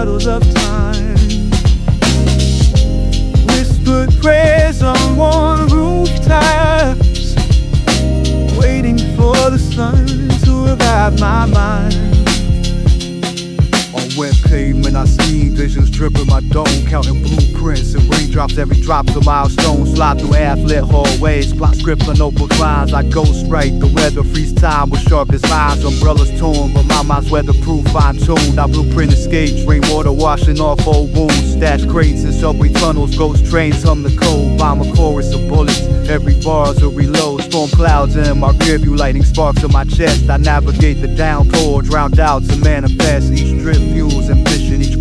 puddles of time. Whispered prayers on warm rooftops, waiting for the sun to revive my mind pavement, I scheme visions dripping my dome, counting blueprints and raindrops. Every drop's a milestone. Slide through half-lit hallways, plot scripts on notebook lines. I ghost write the weather, freeze time with sharp designs. Umbrellas torn, but my mind's weatherproof, fine-tuned. I blueprint escapes, rainwater washing off old wounds. Stash crates in subway tunnels, ghost trains hum the cold. Bomb a chorus of bullets. Every bar's a reload. Storm clouds in my rearview, lighting sparks on my chest. I navigate the downpour, drowned out to manifest. Each drip fuels ambition,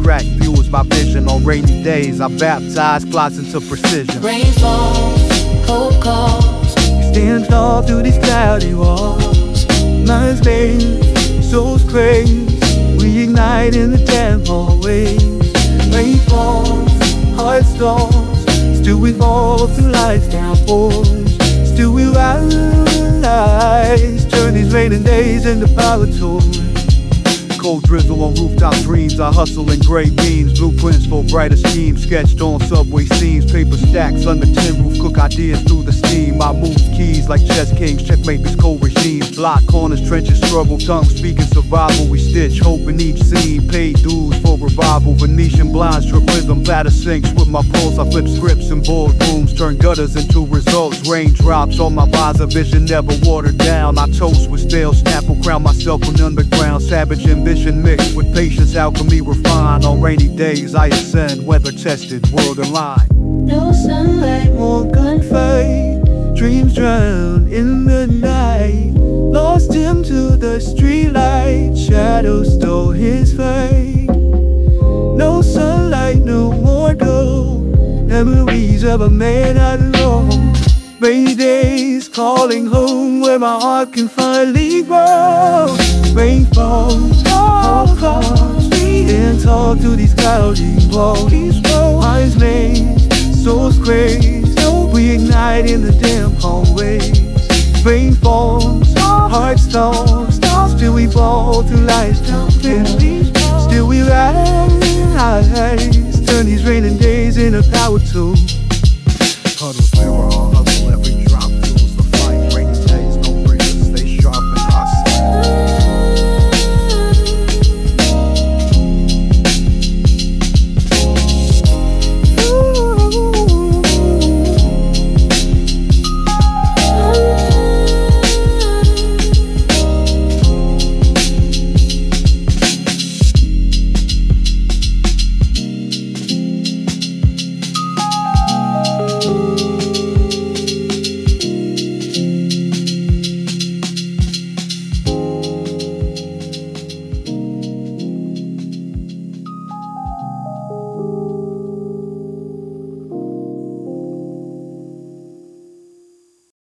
crack fuels my vision. On rainy days, I baptize plots into precision. Rain falls, hope calls. Stand tall through these cloudy walls. Minds made, souls craze. We ignite in the damn hallways. Rain falls, heart stalls. Still we fall through life's downpours. Still we rise. Turn these raining days into power tools. Cold drizzle on rooftop dreams. I hustle in gray beams. Blueprints for brighter schemes. Sketched on subway scenes. Paper stacks under tin roof. Cook ideas through the steam. I move keys like chess kings. Checkmate these cold regimes. Block corners, trenches, struggle. Tongue speaking survival. We stitch hope in each scene. Paid dues. Venetian blinds, trip rhythm. Batter sinks with my pulse. I flip scripts in boardrooms. Turn gutters into results. Raindrops on my visor. Vision never watered down. I toast with stale snapple. Crown myself on underground. Savage ambition mixed with patience, alchemy refined. On rainy days, I ascend, weather tested, world aligned. No sunlight, more gunfight. Dreams drown in the night. Lost him to the streetlight. Shadows stole his fate. No sunlight, no more glow. Memories of a man alone. Rainy days calling home where my heart can finally grow. Rain falls, all clouds, and talk to these cloudy walls. Eyes made, souls crazy. We ignite in the damn hallways. Rain falls, heart stalls, still we fall through life's tempest. Still we rise, turn these raining days into power tools. Puddles